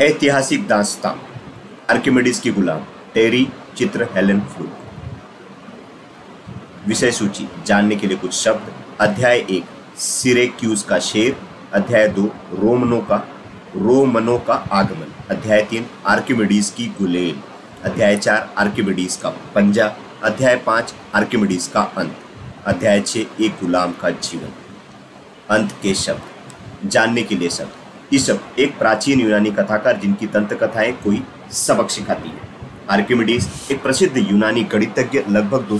ऐतिहासिक दास्तां आर्किमिडीज की गुलाम, टेरी, चित्र, हेलेन फ्लूक विषय सूची, जानने के लिए कुछ शब्द। अध्याय एक, सिरेक्यूज का शेर। अध्याय दो, रोमनो का रोमनो का आगमन। अध्याय तीन, आर्किमिडीज की गुलेल। अध्याय चार, आर्किमिडीज का पंजा। अध्याय पाँच, आर्किमिडीज का अंत। अध्याय छः, एक गुलाम का जीवन। अंत के शब्द। जानने के लिए शब्द। ईसब एक प्राचीन यूनानी कथाकार जिनकी तंत्र कथाएँ कोई सबक सिखाती है। आर्किमिडीज एक प्रसिद्ध यूनानी गणितज्ञ, लगभग दो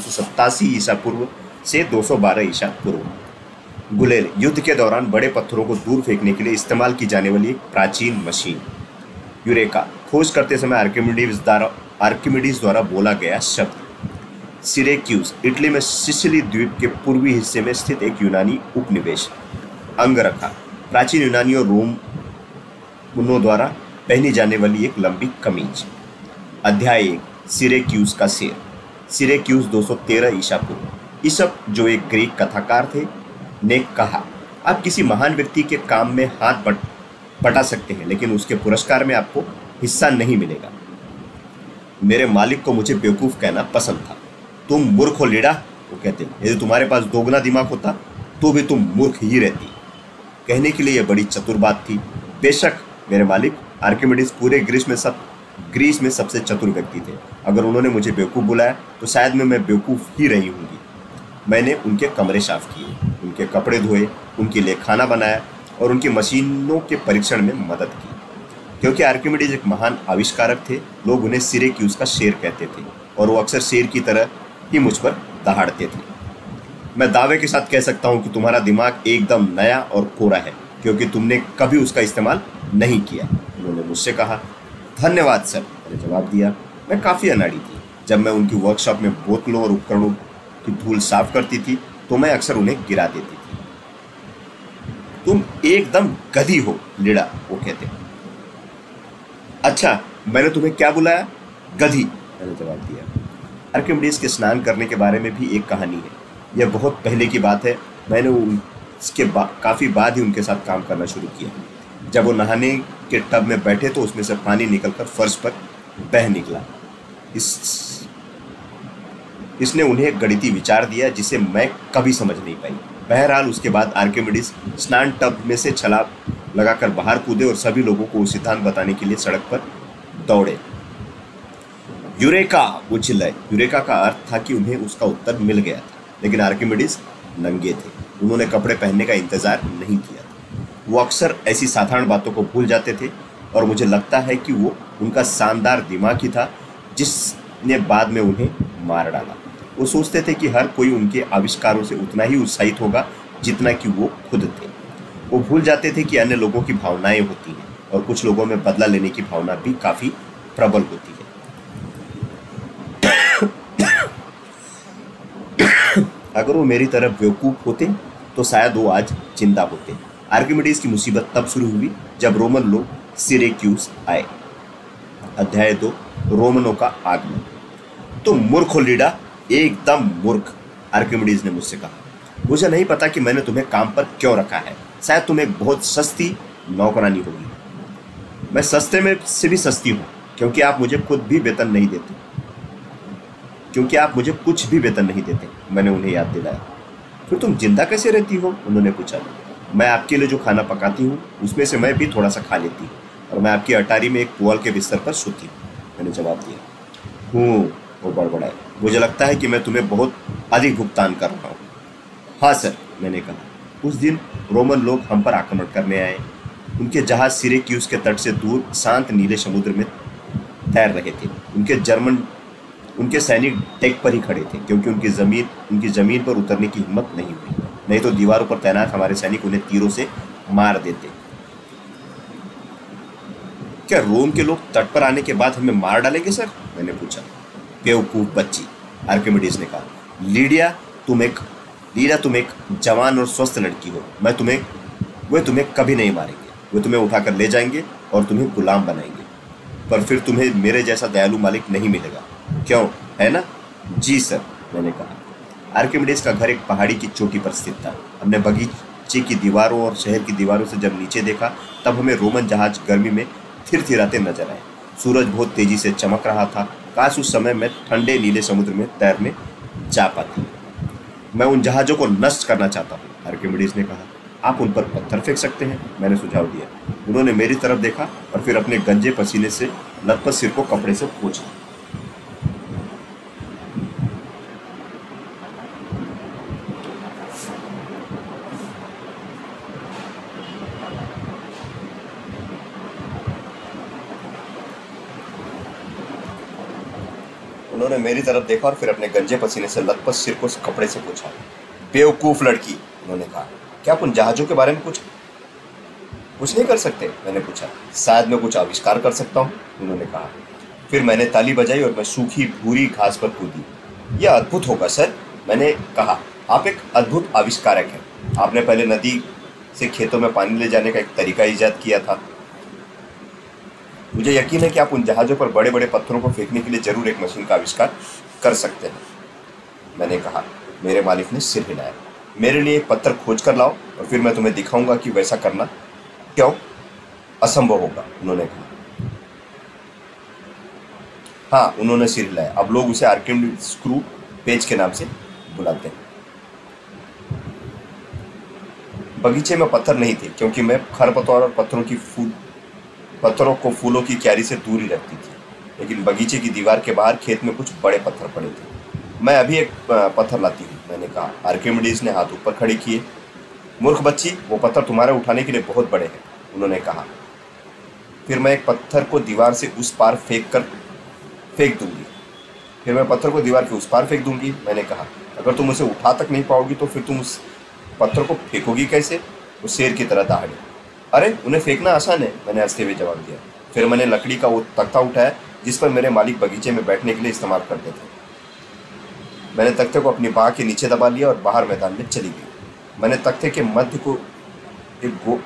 ईसा पूर्व से 212 ईसा पूर्व। गुलेल युद्ध के दौरान बड़े पत्थरों को दूर फेंकने के लिए इस्तेमाल की जाने वाली प्राचीन मशीन। यूरेका, खोज करते समय आर्किमिडीज द्वारा आर्किमिडीज द्वारा बोला गया शब्द। सिरेक्यूज इटली में सिसिली द्वीप के पूर्वी हिस्से में स्थित एक यूनानी उपनिवेश। अंगरखा, प्राचीन यूनानी और रोम उन्हों द्वारा पहनी जाने वाली एक लंबी कमीज। अध्याय एक, सिरेक्यूज का शेर सिरेक्यूज 213 ईसा पूर्व ईसब जो एक ग्रीक कथाकार थे, ने कहा, आप किसी महान व्यक्ति के काम में हाथ बट, बटा सकते हैं, लेकिन उसके पुरस्कार में आपको हिस्सा नहीं मिलेगा। मेरे मालिक को मुझे बेवकूफ़ कहना पसंद था। तुम मूर्ख हो लीडा, वो कहते यदि तुम्हारे पास दोगुना दिमाग होता तो भी तुम मूर्ख ही रहती। कहने के लिए यह बड़ी चतुर बात थी। बेशक मेरे मालिक, आर्किमिडीज पूरे ग्रीस में सब, ग्रीस में सबसे चतुर व्यक्ति थे। अगर उन्होंने मुझे बेवकूफ़ बुलाया तो शायद मैं मैं बेवकूफ़ ही रही होंगी। मैंने उनके कमरे साफ़ किए, उनके कपड़े धोए, उनके लिए खाना बनाया और उनकी मशीनों के परीक्षण में मदद की। क्योंकि आर्किमिडीज एक महान आविष्कारक थे, लोग उन्हें सिरे की उसका शेर कहते थे और वो अक्सर शेर की तरह ही मुझ पर दहाड़ते थे। मैं दावे के साथ कह सकता हूँ कि तुम्हारा दिमाग एकदम नया और कोरा है। क्योंकि तुमने कभी उसका इस्तेमाल नहीं किया। उन्होंने मुझसे कहा, धन्यवाद सर। मैंने जवाब दिया, मैं काफ़ी अनाड़ी थी। जब मैं उनकी वर्कशॉप में बोतलों और उपकरणों की धूल साफ़ करती थी तो मैं अक्सर उन्हें गिरा देती थी। तुम एकदम गधी हो, लीड़ा, वो कहते। अच्छा मैंने तुम्हें क्या बुलाया? गधी, मैंने जवाब दिया। आर्किमिडीज के स्नान करने के बारे में भी एक कहानी है। यह बहुत पहले की बात है। मैंने उसके बा, काफ़ी बाद ही उनके साथ काम करना शुरू किया। जब वो नहाने के टब में बैठे तो उसमें से पानी निकलकर फर्श पर बह निकला। इस इसने उन्हें एक गणितीय विचार दिया जिसे मैं कभी समझ नहीं पाई। बहरहाल उसके बाद आर्किमिडीज स्नान टब में से छलाप लगाकर बाहर कूदे और सभी लोगों को सिद्धांत बताने के लिए सड़क पर दौड़े। यूरेका वो चिल्लाए यूरेका का अर्थ था कि उन्हें उसका उत्तर मिल गया था लेकिन आर्किमिडीज नंगे थे। उन्होंने कपड़े पहनने का इंतज़ार नहीं किया। वो अक्सर ऐसी साधारण बातों को भूल जाते थे और मुझे लगता है कि वो उनका शानदार दिमाग ही था जिसने बाद में उन्हें मार डाला। वो सोचते थे कि हर कोई उनके आविष्कारों से उतना ही उत्साहित होगा जितना कि वो खुद थे। वो भूल जाते थे कि अन्य लोगों की भावनाएँ होती हैं और कुछ लोगों में बदला लेने की भावना भी काफ़ी प्रबल होती है। अगर वो मेरी तरफ़ बेवकूफ़ होते तो शायद वो आज ज़िंदा होते आर्किमिडीज की मुसीबत तब शुरू हुई जब रोमन लोग सिरेक्यूज आए। अध्याय दो, रोमनों का आगमन। तो मूर्ख लीडा, एकदम मूर्ख, आर्किमिडीज ने मुझसे कहा। मुझे नहीं पता कि मैंने तुम्हें काम पर क्यों रखा है। शायद तुम एक बहुत सस्ती नौकरानी होगी। मैं सस्ते में से भी सस्ती हूँ, क्योंकि आप मुझे खुद भी वेतन नहीं देते। क्योंकि आप मुझे कुछ भी वेतन नहीं देते, मैंने उन्हें याद दिलाया। फिर तुम ज़िंदा कैसे रहती हो? उन्होंने पूछा। मैं आपके लिए जो खाना पकाती हूँ, उसमें से मैं भी थोड़ा सा खा लेती हूँ और मैं आपकी अटारी में एक पुआल के बिस्तर पर सोती हूँ। मैंने जवाब दिया। हूँ, वो बड़बड़ाए। मुझे लगता है कि मैं तुम्हें बहुत अधिक भुगतान कर रहा हूँ। हाँ सर, मैंने कहा। उस दिन रोमन लोग हम पर आक्रमण करने आए। उनके जहाज़ सिरे की उसके तट से दूर शांत नीले समुद्र में तैर रहे थे। उनके जर्मन उनके सैनिक टेक पर ही खड़े थे, क्योंकि उनकी ज़मीन उनकी ज़मीन पर उतरने की हिम्मत नहीं हुई। नहीं तो दीवारों पर तैनात हमारे सैनिक उन्हें तीरों से मार देते। क्या रोम के लोग तट पर आने के बाद हमें मार डालेंगे, सर? मैंने पूछा। बेवकूफ़ बच्ची, आर्किमिडीज ने कहा। लीडिया, तुम एक, लीडिया, तुम एक जवान और स्वस्थ लड़की हो। मैं तुम्हें, वे तुम्हें कभी नहीं मारेंगे। वे तुम्हें उठाकर ले जाएँगे और तुम्हें गुलाम बनाएँगे। पर फिर तुम्हें मेरे जैसा दयालु मालिक नहीं मिलेगा। क्यों? है ना? जी सर, मैंने कहा। आर्किमिडीज का घर एक पहाड़ी की चोटी पर स्थित था। हमने बगीचे की दीवारों और शहर की दीवारों से जब नीचे देखा, तब हमें रोमन जहाज़ गर्मी में थिरथिराते नज़र आए। सूरज बहुत तेज़ी से चमक रहा था। काश उस समय मैं ठंडे नीले समुद्र में तैरने जा पाती। मैं उन जहाज़ों को नष्ट करना चाहता हूँ, आर्किमिडीज ने कहा। आप उन पर पत्थर फेंक सकते हैं, मैंने सुझाव दिया। उन्होंने मेरी तरफ़ देखा और फिर अपने गंजे पसीने से लथपथ सिर को कपड़े से पूछा उन्होंने मेरी तरफ़ देखा और फिर अपने गंजे पसीने से लथपथ सिर को कपड़े से पूछा, बेवकूफ़ लड़की, उन्होंने कहा, क्या आप उन जहाजों के बारे में कुछ कुछ नहीं कर सकते, मैंने पूछा, शायद मैं कुछ आविष्कार कर सकता हूँ, उन्होंने कहा। फिर मैंने ताली बजाई और मैं सूखी भूरी घास पर कूदी, यह अद्भुत होगा, सर, मैंने कहा, आप एक अद्भुत आविष्कारक हैं। आपने पहले नदी से खेतों में पानी ले जाने का एक तरीका ईजाद किया था मुझे यकीन है कि आप उन जहाज़ों पर बड़े बड़े पत्थरों को फेंकने के लिए ज़रूर एक मशीन का आविष्कार कर सकते हैं। मैंने कहा, मेरे मालिक ने सिर हिलाया। मेरे लिए पत्थर खोज कर लाओ और फिर मैं तुम्हें दिखाऊँगा कि वैसा करना क्यों असंभव होगा, उन्होंने कहा। हाँ उन्होंने सिर हिलाया। अब लोग उसे आर्किम स्क्रू पेज के नाम से बुलाते हैं। बगीचे में पत्थर नहीं थे, क्योंकि मैं खरपतवार और पत्थरों की फूल पत्थरों को फूलों की क्यारी से दूर ही रखती थी। लेकिन बगीचे की दीवार के बाहर खेत में कुछ बड़े पत्थर पड़े थे। मैं अभी एक पत्थर लाती हूँ, मैंने कहा, आर्किमिडीज ने हाथ ऊपर खड़े किए। मूर्ख बच्ची, वो पत्थर तुम्हारे उठाने के लिए बहुत बड़े हैं, उन्होंने कहा। फिर मैं एक पत्थर को दीवार से उस पार फेंक कर, फेंक दूँगी। फिर मैं पत्थर को दीवार के उस पार फेंक दूँगी। मैंने कहा, अगर तुम उसे उठा तक नहीं पाओगी तो फिर तुम उस पत्थर को फेंकोगी कैसे? वो शेर की तरह दहाड़ी अरे, उन्हें फेंकना आसान है, मैंने हँसते हुए जवाब दिया। फिर मैंने लकड़ी का वो तख्ता उठाया, जिस पर मेरे मालिक बगीचे में बैठने के लिए इस्तेमाल करते थे। मैंने तख्ते को अपनी बाह के नीचे दबा लिया और बाहर मैदान में चली गई। मैंने तख्ते के मध्य को एक गो,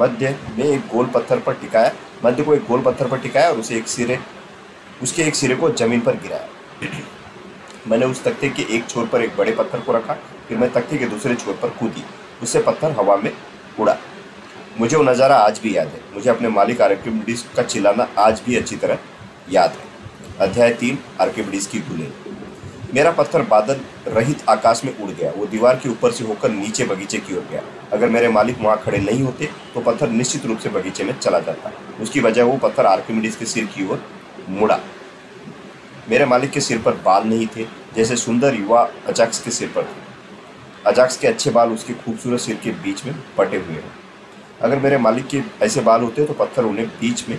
मध्य में एक गोल पत्थर पर टिकाया, मध्य को एक गोल पत्थर पर टिकाया और उसे एक सिरे, उसके एक सिरे को ज़मीन पर गिराया। मैंने उस तख्ते के एक छोर पर एक बड़े पत्थर को रखा, फिर मैं तख्ते के दूसरे छोर पर कूदी। उससे पत्थर हवा में उड़ा। मुझे वो नज़ारा आज भी याद है। मुझे अपने मालिक आर्किमिडीज का चिल्लाना आज भी अच्छी तरह याद है। अध्याय तीन आर्किमिडीज की गुलेल मेरा पत्थर बादल रहित आकाश में उड़ गया। वो दीवार के ऊपर से होकर नीचे बगीचे की ओर गया। अगर मेरे मालिक वहाँ खड़े नहीं होते तो पत्थर निश्चित रूप से बगीचे में चला जाता। उसकी वजह वो पत्थर आर्किमिडीज के सिर की ओर मुड़ा। मेरे मालिक के सिर पर बाल नहीं थे, जैसे सुंदर युवा अजाक्स के सिर पर थे। अजाक्स के अच्छे बाल उसके खूबसूरत सिर के बीच में पटे हुए हैं। अगर मेरे मालिक के ऐसे बाल होते तो पत्थर उन्हें बीच में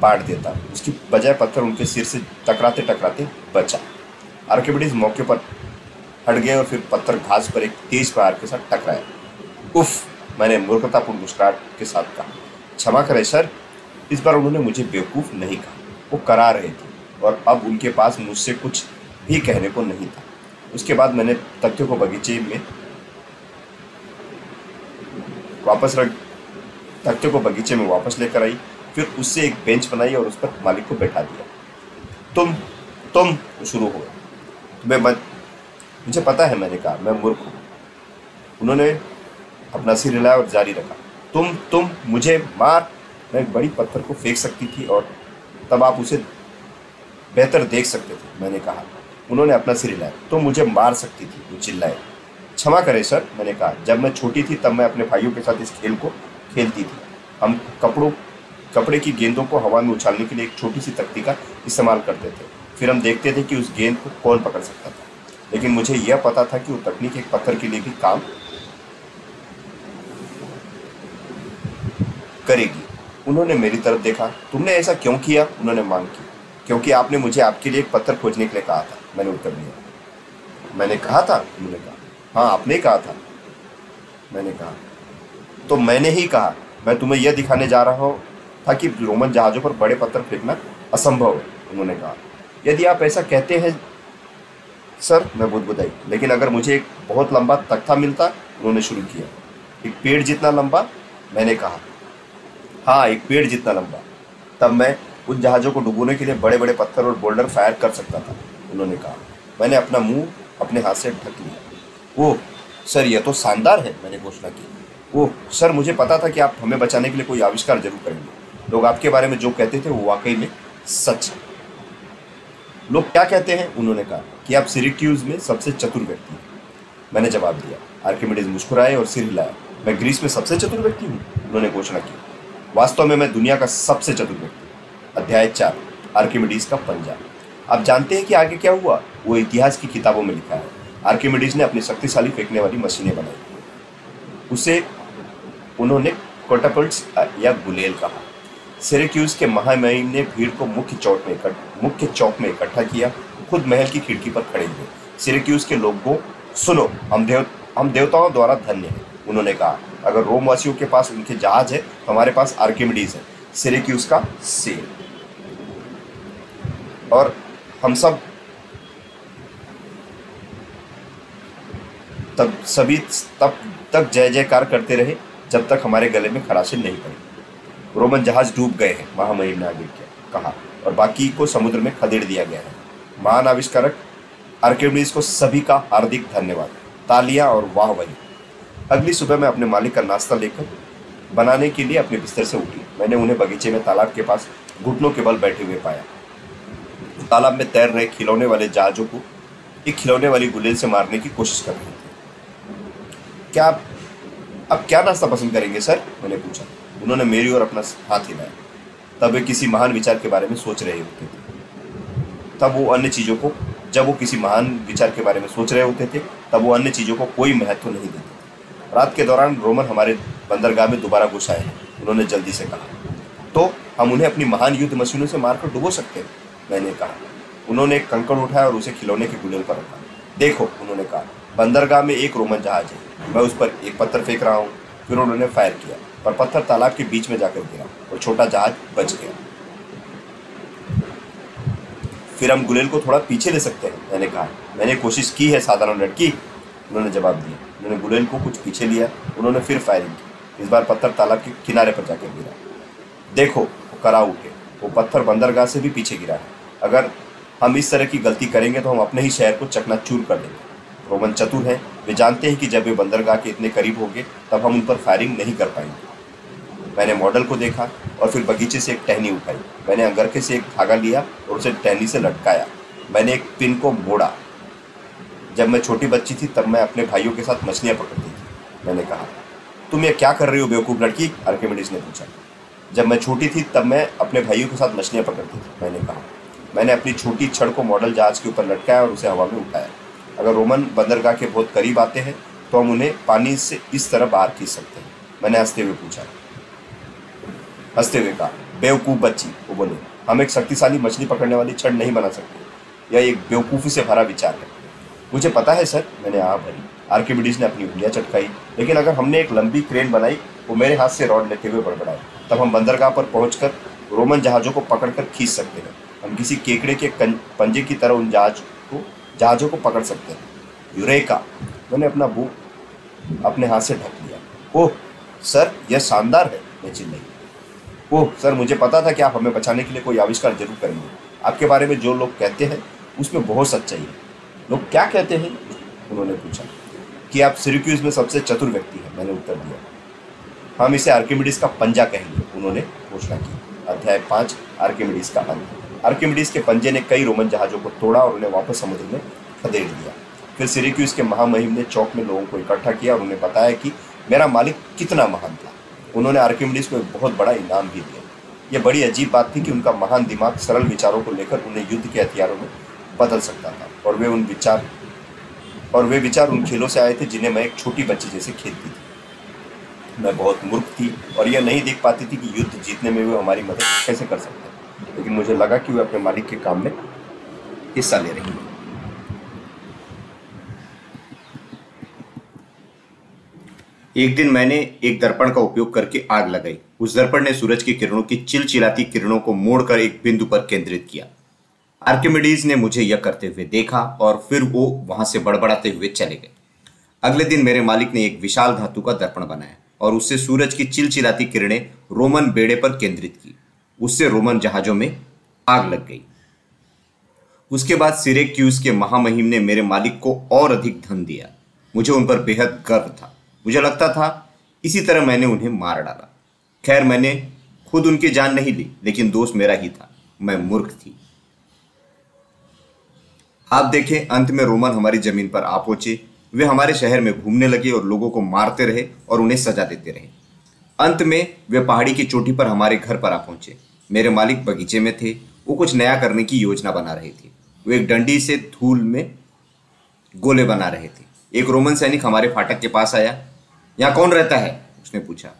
बांट देता। उसकी बजाय पत्थर उनके सिर से टकराते टकराते बचा। आर्किमिडीज मौके पर हट गए और फिर पत्थर घास पर एक तेज प्रहार के साथ टकराया उफ, मैंने मूर्खतापूर्ण मुस्कुराहट के साथ कहा। क्षमा करें, सर। इस बार उन्होंने मुझे बेवकूफ़ नहीं कहा। वो करा रहे थे और अब उनके पास मुझसे कुछ भी कहने को नहीं था। उसके बाद मैंने तथ्य को बगीचे में वापस रख तख्ते को बगीचे में वापस लेकर आई, फिर उससे एक बेंच बनाई और उस पर मालिक को बैठा दिया। तुम तुम शुरू हो। तुम्हें मत, मुझे पता है, मैंने कहा, मैं मूर्ख हूँ। उन्होंने अपना सिर हिलाया और जारी रखा। तुम तुम मुझे मार। मैं एक बड़ी पत्थर को फेंक सकती थी और तब आप उसे बेहतर देख सकते थे, मैंने कहा। उन्होंने अपना सिर हिलाया। तुम मुझे मार सकती थी, वो चिल्लाए। क्षमा करें, सर, मैंने कहा। जब मैं छोटी थी, तब मैं अपने भाइयों के साथ इस खेल को खेलती थी। हम कपड़ों, कपड़े की गेंदों को हवा में उछालने के लिए एक छोटी सी तख्ती का इस्तेमाल करते थे। फिर हम देखते थे कि उस गेंद को कौन पकड़ सकता था। लेकिन मुझे यह पता था कि वो तकनीक एक पत्थर के लिए भी काम करेगी। उन्होंने मेरी तरफ़ देखा, तुमने ऐसा क्यों किया? उन्होंने मांग की, क्योंकि आपने मुझे आपके लिए एक पत्थर खोजने के लिए कहा था। मैंने उत्तर दिया। मैंने कहा था? उन्होंने कहा। हाँ आपने कहा था। मैंने कहा। तो मैंने ही कहा, मैं तुम्हें यह दिखाने जा रहा हूँ था कि रोमन जहाज़ों पर बड़े पत्थर फेंकना असंभव है, उन्होंने कहा। यदि आप ऐसा कहते हैं, सर, मैं बुदबुदाई। लेकिन अगर मुझे एक बहुत लंबा तख्ता मिलता, उन्होंने शुरू किया। एक पेड़ जितना लंबा, मैंने कहा। हाँ एक पेड़ जितना लंबा। तब मैं उन जहाज़ों को डुबोने के लिए बड़े बड़े पत्थर और बोल्डर फायर कर सकता था, उन्होंने कहा। मैंने अपना मुँह अपने हाथ से ढक लिया। ओह, सर, यह तो शानदार है, मैंने घोषणा की। ओह सर, मुझे पता था कि आप हमें बचाने के लिए कोई आविष्कार ज़रूर करेंगे। लोग आपके बारे में जो कहते थे वो वाकई में सच है। लोग क्या कहते हैं? उन्होंने कहा कि आप सिरिक्यूज में सबसे चतुर व्यक्ति हैं। मैंने जवाब दिया, आर्किमिडीज मुस्कुराए और सिर हिलाया मैं ग्रीस में सबसे चतुर व्यक्ति हूँ, उन्होंने घोषणा की। वास्तव में मैं दुनिया का सबसे चतुर व्यक्ति अध्याय चार, आर्किमिडीज का पंजा। आप जानते हैं कि आगे क्या हुआ? वो इतिहास की किताबों में लिखा है। आर्किमिडीज ने अपनी शक्तिशाली फेंकने वाली मशीनें बनाई। उसे उन्होंने कोटापल्ट्स या गुलेल कहा। सिरेक्यूज के महामहिम ने भीड़ को मुख्य चौक में मुख्य चौक में इकट्ठा किया, खुद महल की खिड़की पर खड़े हुए। सिरेक्यूज के लोगों, सुनो, हम देव, हम देवताओं द्वारा धन्य हैं, उन्होंने कहा। अगर रोमवासियों के पास उनके जहाज़ है तो हमारे पास आर्किमिडीज है, सिरेक्यूज का सेल। और हम सब, तब सभी तब तक जय जयकार करते रहे। जब तक हमारे गले में खराशे नहीं पड़ी। रोमन जहाज़ डूब गए हैं, महामहिम ने आगे कहा। और बाकी को समुद्र में खदेड़ दिया गया है। महान आविष्कारक आर्किमिडीज को सभी का हार्दिक धन्यवाद। तालियाँ और वाह वही। अगली सुबह मैं अपने मालिक का नाश्ता लेकर बनाने के लिए अपने बिस्तर से उठी। मैंने उन्हें बगीचे में तालाब के पास घुटनों के बल बैठे हुए पाया। तालाब में तैर रहे खिलौने वाले जहाजों को एक खिलौने वाली गुलेल से मारने की कोशिश कर रहे थे। क्या आप अब क्या नाश्ता पसंद करेंगे, सर? मैंने पूछा। उन्होंने मेरी ओर अपना हाथ हिलाया। तब वे किसी महान विचार के बारे में सोच रहे होते थे। तब वो अन्य चीज़ों को, जब वो किसी महान विचार के बारे में सोच रहे होते थे, तब वो अन्य चीज़ों को कोई महत्व नहीं देते रात के दौरान रोमन हमारे बंदरगाह में दोबारा घुस आए। उन्होंने जल्दी से कहा तो हम उन्हें अपनी महान युद्ध मशीनों से मारकर डुबो सकते हैं? मैंने कहा, उन्होंने एक कंकड़ उठाया और उसे खिलौने के गुलेल पर रखा। देखो, उन्होंने कहा बंदरगाह में एक रोमन जहाज़ है। मैं उस पर एक पत्थर फेंक रहा हूँ, फिर उन्होंने फायर किया, पर पत्थर तालाब के बीच में जाकर गिरा और छोटा जहाज़ बच गया। फिर हम गुलेल को थोड़ा पीछे ले सकते हैं, मैंने कहा। मैंने कोशिश की है, साधारण लड़की। उन्होंने जवाब दिया। उन्होंने गुलेल को कुछ पीछे लिया, उन्होंने फिर फायरिंग की। इस बार पत्थर तालाब के किनारे पर जाकर गिरा। देखो, वो करा उठे वो पत्थर बंदरगाह से भी पीछे गिरा है। अगर हम इस तरह की गलती करेंगे तो हम अपने ही शहर को चकनाचूर कर देंगे। रोमन चतुर हैं। वे जानते हैं कि जब वे बंदरगाह के इतने करीब होंगे, तब हम उन पर फायरिंग नहीं कर पाएँगे। मैंने मॉडल को देखा और फिर बगीचे से एक टहनी उठाई। मैंने अंगरखे से एक धागा लिया और उसे टहनी से लटकाया। मैंने एक पिन को मोड़ा। जब मैं छोटी बच्ची थी, तब मैं अपने भाइयों के साथ मछलियाँ पकड़ती थी। मैंने कहा, तुम ये क्या कर रही हो, बेवकूफ़ लड़की? आर्किमिडीज ने पूछा। जब मैं छोटी थी, तब मैं अपने भाइयों के साथ मछलियाँ पकड़ती थी। मैंने कहा, मैंने अपनी छोटी छड़ को मॉडल जहाज़ के ऊपर लटकाया और उसे हवा में उठाया। अगर रोमन बंदरगाह के बहुत करीब आते हैं तो हम उन्हें पानी से इस तरह बाहर खींच सकते हैं। मैंने हँसते हुए पूछा। हँसते हुए कहा, बेवकूफ़ बच्ची, वो बोले, हम एक शक्तिशाली मछली पकड़ने वाली छड़ नहीं बना सकते। यह एक बेवकूफ़ी से भरा विचार है। मुझे पता है, सर, मैंने हाँ भरी। आर्किमिडीज ने अपनी उंगलियाँ चटकाई, लेकिन अगर हमने एक लंबी क्रेन बनाई, वो मेरे हाथ से रॉड लेते हुए बड़बड़ाए। तब हम बंदरगाह पर पहुँच रोमन जहाज़ों को पकड़कर खींच सकते हैं। हम किसी केकड़े के, पंजे की तरह उन जहाज़ जहाज़ों को पकड़ सकते हैं। यूरेका, मैंने अपना बुक अपने हाथ से ढक लिया। ओह, सर, यह शानदार है, मैं चिल्लाई ओह, सर, मुझे पता था कि आप हमें बचाने के लिए कोई आविष्कार ज़रूर करेंगे। आपके बारे में जो लोग कहते हैं, उसमें बहुत सच्चाई है। लोग क्या कहते हैं? उन्होंने पूछा। कि आप सिरिक्यूज में सबसे चतुर व्यक्ति हैं, मैंने उत्तर दिया। हम इसे आर्किमिडीज का पंजा कहेंगे, उन्होंने घोषणा की। अध्याय पाँच, आर्किमिडीज का अंत। आर्किमिडीज के पंजे ने कई रोमन जहाज़ों को तोड़ा और उन्हें वापस समुद्र में खदेड़ दिया। फिर सिरिक्यूज के महामहिम ने चौक में लोगों को इकट्ठा किया और उन्हें बताया कि मेरा मालिक कितना महान था। उन्होंने आर्किमिडीज को एक बहुत बड़ा इनाम भी दिया। यह बड़ी अजीब बात थी कि उनका महान दिमाग सरल विचारों को लेकर उन्हें युद्ध के हथियारों में बदल सकता था और वे उन विचार, और वे विचार उन खेलों से आए थे जिन्हें मैं एक छोटी बच्ची जैसे खेलती थी। मैं बहुत मूर्ख थी और यह नहीं देख पाती थी कि युद्ध जीतने में वे हमारी मदद कैसे कर सकते लेकिन मुझे लगा कि वे अपने मालिक के काम में हिस्सा ले रही हैं। एक दिन मैंने एक दर्पण का उपयोग करके आग लगाई। उस दर्पण ने सूरज की किरणों की चिलचिलाती किरणों को मोड़कर एक बिंदु पर केंद्रित किया। आर्किमिडीज ने मुझे यह करते हुए देखा और फिर वो वहाँ से बड़बड़ाते हुए चले गए। अगले दिन मेरे मालिक ने एक विशाल धातु का दर्पण बनाया और उससे सूरज की चिलचिलाती किरणें रोमन बेड़े पर केंद्रित की। उससे रोमन जहाजों में आग लग गई। उसके बाद सिरे सिरेक्यूज के महामहिम ने मेरे मालिक को और अधिक धन दिया। मुझे उन पर बेहद गर्व था। मुझे लगता था, इसी तरह मैंने उन्हें मार डाला। खैर, मैंने खुद उनकी जान नहीं ली, लेकिन दोस्त मेरा ही था। मैं मूर्ख थी। आप देखें, अंत में रोमन हमारी ज़मीन पर आ पहुँचे। वे हमारे शहर में घूमने लगे और लोगों को मारते रहे और उन्हें सजा देते रहे। अंत में वे पहाड़ी की चोटी पर हमारे घर पर आ पहुँचे। मेरे मालिक बगीचे में थे। वो कुछ नया करने की योजना बना रहे थे। वो एक डंडी से धूल में गोले बना रहे थे। एक रोमन सैनिक हमारे फाटक के पास आया। यहाँ कौन रहता है? उसने पूछा।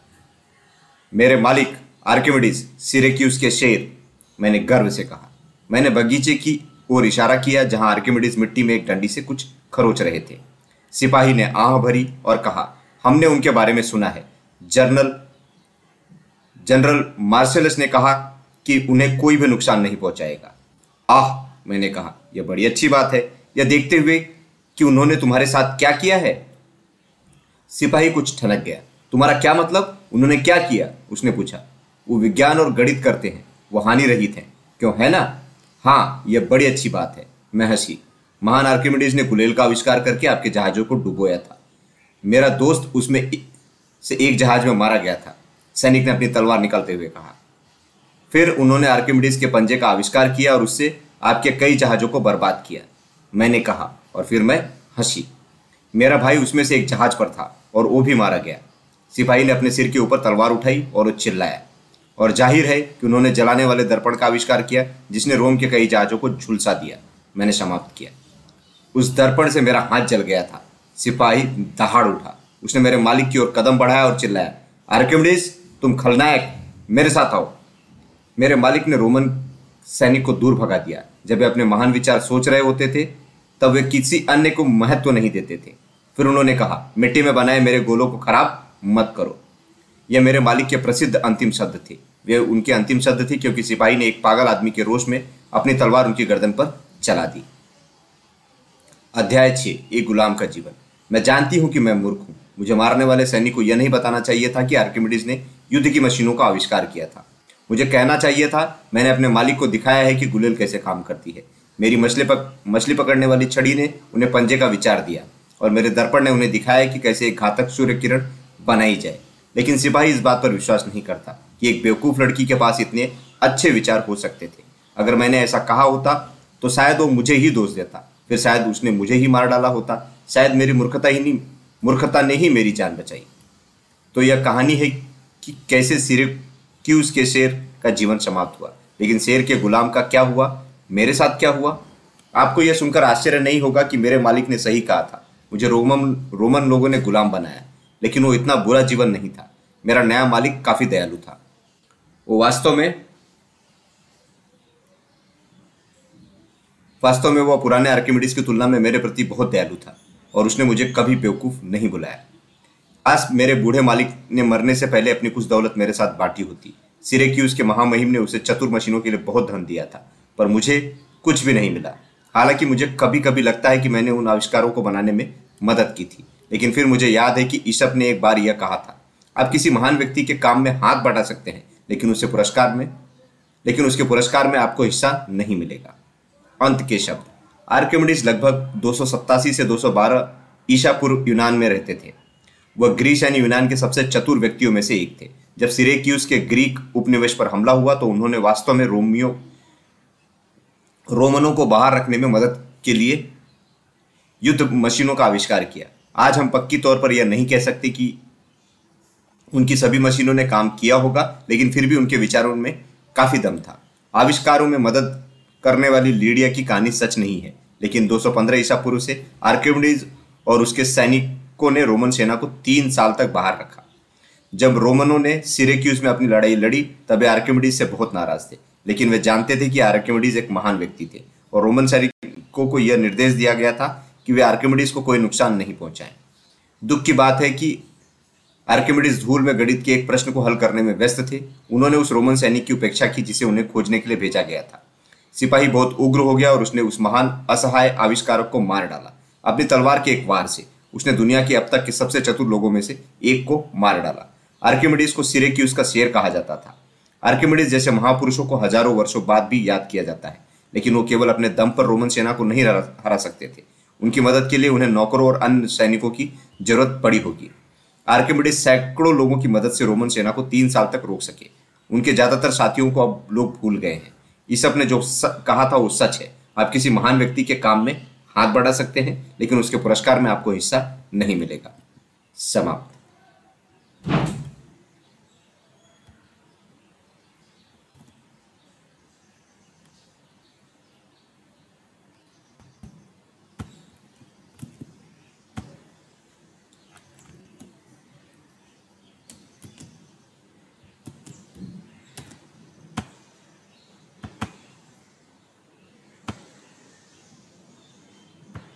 मेरे मालिक आर्किमिडीज, सिरेक्यूस के शेर, मैंने गर्व से कहा। मैंने बगीचे की ओर इशारा किया, जहाँ आर्किमिडीज मिट्टी में एक डंडी से कुछ खरोच रहे थे। सिपाही ने आह भरी और कहा, हमने उनके बारे में सुना है। जनरल जनरल मार्शलस ने कहा कि उन्हें कोई भी नुकसान नहीं पहुंचाएगा। आह, मैंने कहा, यह बड़ी अच्छी बात है। यह देखते हुए कि उन्होंने तुम्हारे साथ क्या किया है? सिपाही कुछ ठनक गया। तुम्हारा क्या मतलब? उन्होंने क्या किया? उसने पूछा। वो विज्ञान और गणित करते हैं। वो हानि रहित हैं। क्यों, है ना? हाँ यह बड़ी अच्छी बात है। मैं हँसी। महान आर्किमिडीज ने गुलेल का आविष्कार करके आपके जहाजों को डुबोया था। मेरा दोस्त उसमें से एक जहाज़ में मारा गया था। सैनिक ने अपनी तलवार निकालते हुए कहा फिर उन्होंने आर्किमिडीज के पंजे का आविष्कार किया और उससे आपके कई जहाजों को बर्बाद किया। मैंने कहा, और फिर मैं हँसी। मेरा भाई उसमें से एक जहाज़ पर था और वो भी मारा गया। सिपाही ने अपने सिर के ऊपर तलवार उठाई और वो चिल्लाया। और ज़ाहिर है कि उन्होंने जलाने वाले दर्पण का आविष्कार किया, जिसने रोम के कई जहाजों को झुलसा दिया। मैंने समाप्त किया। उस दर्पण से मेरा हाथ जल गया था। सिपाही दहाड़ उठा। उसने मेरे मालिक की ओर कदम बढ़ाया और चिल्लाया, आर्किमिडीज, तुम खलनायक, मेरे साथ आओ। मेरे मालिक ने रोमन सैनिक को दूर भगा दिया। जब वे अपने महान विचार सोच रहे होते थे, तब वे किसी अन्य को महत्व नहीं देते थे। फिर उन्होंने कहा, मिट्टी में बनाए मेरे गोलों को खराब मत करो। यह मेरे मालिक के प्रसिद्ध अंतिम शब्द थे। वे उनके अंतिम शब्द थे क्योंकि सिपाही ने एक पागल आदमी के रोष में अपनी तलवार उनकी गर्दन पर चला दी। अध्याय छः एक गुलाम का जीवन। मैं जानती हूँ कि मैं मूर्ख हूँ। मुझे मारने वाले सैनिक को यह नहीं बताना चाहिए था कि आर्किमिडीज ने युद्ध की मशीनों का आविष्कार किया था। मुझे कहना चाहिए था, मैंने अपने मालिक को दिखाया है कि गुलेल कैसे काम करती है। मेरी मछली पक, मछली पकड़ने वाली छड़ी ने उन्हें पंजे का विचार दिया और मेरे दर्पण ने उन्हें दिखाया है कि कैसे एक घातक सूर्य किरण बनाई जाए। लेकिन सिपाही इस बात पर विश्वास नहीं करता कि एक बेवकूफ़ लड़की के पास इतने अच्छे विचार हो सकते थे। अगर मैंने ऐसा कहा होता तो शायद वो मुझे ही दोष देता। फिर शायद उसने मुझे ही मार डाला होता। शायद मेरी मूर्खता ही नहीं, मूर्खता ने ही मेरी जान बचाई। तो यह कहानी है कि कैसे सिर्फ़ के शेर का जीवन समाप्त हुआ। लेकिन शेर के गुलाम का क्या हुआ? मेरे साथ क्या हुआ? आपको यह सुनकर आश्चर्य नहीं होगा कि मेरे मालिक ने सही कहा था। मुझे रोमन रोमन लोगों ने गुलाम बनाया, लेकिन वो इतना बुरा जीवन नहीं था। मेरा नया मालिक काफ़ी दयालु था। वो वास्तव में वास्तव में वह पुराने आर्किमिडीज की तुलना में मेरे प्रति बहुत दयालु था, और उसने मुझे कभी बेवकूफ़ नहीं बुलाया। आज मेरे बूढ़े मालिक ने मरने से पहले अपनी कुछ दौलत मेरे साथ बांटी होती। सिरे की उसके महामहिम ने उसे चतुर मशीनों के लिए बहुत धन दिया था, पर मुझे कुछ भी नहीं मिला। हालाँकि मुझे कभी कभी लगता है कि मैंने उन आविष्कारों को बनाने में मदद की थी, लेकिन फिर मुझे याद है कि ईशप ने एक बार यह कहा था, आप किसी महान व्यक्ति के काम में हाथ बढ़ा सकते हैं, लेकिन उसे पुरस्कार में, लेकिन उसके पुरस्कार में आपको हिस्सा नहीं मिलेगा। अंत के शब्द। आर्किमिडीज लगभग दो सौ सत्तासी से 212 ईशा पूर्व यूनान में रहते थे। वह ग्रीस यानी यूनान के सबसे चतुर व्यक्तियों में से एक थे। जब सिरेक्यूस के ग्रीक उपनिवेश पर हमला हुआ तो उन्होंने वास्तव में रोमियो रोमनों को बाहर रखने में मदद के लिए युद्ध मशीनों का आविष्कार किया। आज हम पक्की तौर पर यह नहीं कह सकते कि उनकी सभी मशीनों ने काम किया होगा, लेकिन फिर भी उनके विचारों में काफ़ी दम था। आविष्कारों में मदद करने वाली लीडिया की कहानी सच नहीं है, लेकिन 215 ईसा पूर्व से आर्किमिडीज और उसके सैनिकों ने रोमन सेना को तीन साल तक बाहर रखा। जब रोमनों ने सिरेक्यूज में अपनी लड़ाई लड़ी, तब वे आर्किमिडीज से बहुत नाराज़ थे। लेकिन वे जानते थे कि आर्किमिडीज एक महान व्यक्ति थे और रोमन सैनिकों को यह निर्देश दिया गया था कि वे आर्किमिडीज को कोई नुकसान नहीं पहुंचाएँ। दुख की बात है कि आर्किमिडीज धूल में गणित के एक प्रश्न को हल करने में व्यस्त थे। उन्होंने उस रोमन सैनिक की उपेक्षा की जिसे उन्हें खोजने के लिए भेजा गया था। सिपाही बहुत उग्र हो गया और उसने उस महान असहाय आविष्कारक को मार डाला। अपनी तलवार के एक वार से उसने दुनिया के अब तक के सबसे चतुर लोगों में से एक को मार डाला। आर्किमिडीज को सिरे की उसका शेर कहा जाता था। आर्किमिडीज जैसे महापुरुषों को हज़ारों वर्षों बाद भी याद किया जाता है, लेकिन वो केवल अपने दम पर रोमन सेना को नहीं हरा सकते थे। उनकी मदद के लिए उन्हें नौकरों और अन्य सैनिकों की ज़रूरत पड़ी होगी। आर्किमिडीज सैकड़ों लोगों की मदद से रोमन सेना को तीन साल तक रोक सके। उनके ज़्यादातर साथियों को अब लोग भूल गए हैं। ईसप ने जो कहा था वो सच है। आप किसी महान व्यक्ति के काम में हाथ बढ़ा सकते हैं लेकिन उसके पुरस्कार में आपको हिस्सा नहीं मिलेगा। समाप्त।